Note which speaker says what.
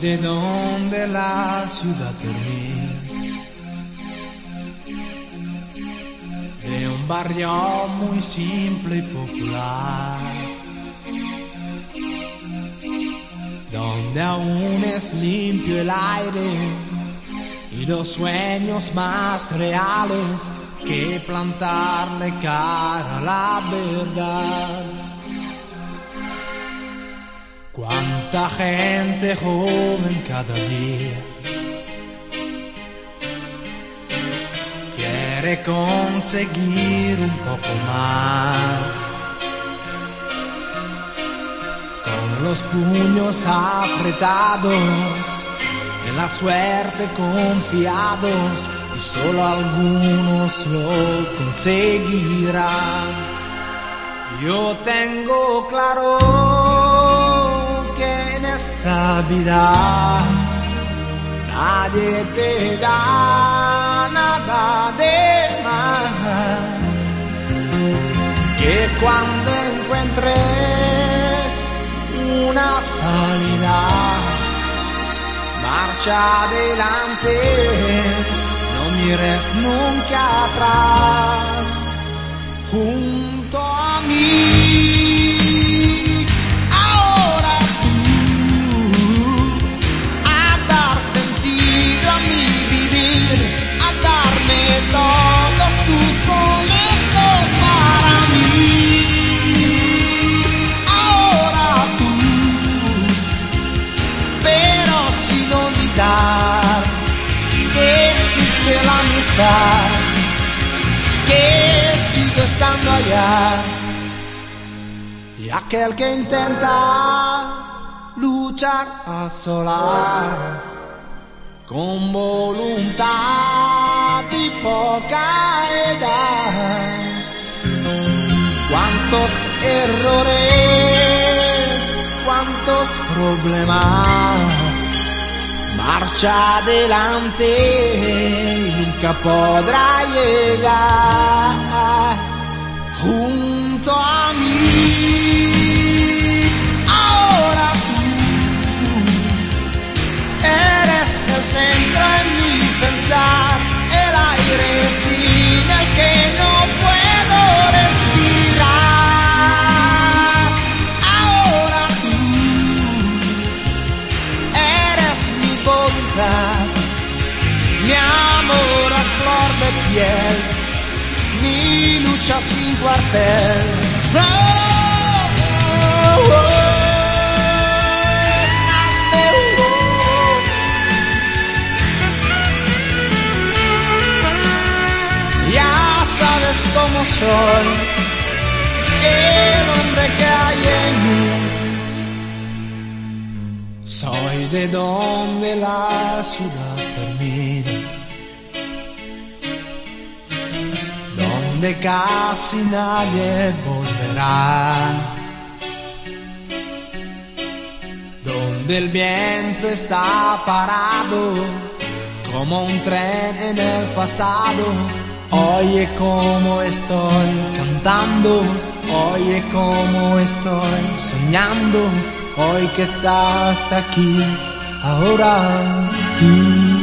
Speaker 1: de donde la ciudad termina. De un barrio muy simple y popular. Donde aún es limpio el aire y los sueños más reales que plantarle cara la verdad. Cuánta gente joven cada día quiere conseguir un poco más. Con los puños apretados, en la suerte confiados, y solo algunos lo conseguirán. Yo tengo claro esta vida. Nadie te da nada de más que cuando encuentres una salida. Marcha adelante no mires nunca atrás. Junto a mí Y aquel que intenta luchar a solas con voluntad y poca edad. Cuántos errores, cuántos problemas. Marcha adelante, nunca podrá llegar junto a mí. el centro en mi pensar, el aire sin el que no puedo respirar. Ahora tú eres mi voluntad, mi amor a flor de piel, mi lucha sin cuartel. Oh, oh. como soy, el hombre que hay en mí. Soy de donde la ciudad termina, donde casi nadie volverá. Donde el viento está parado como un tren en el pasado Oye cómo estoy cantando, oye cómo estoy soñando, hoy que estás aquí, ahora tú.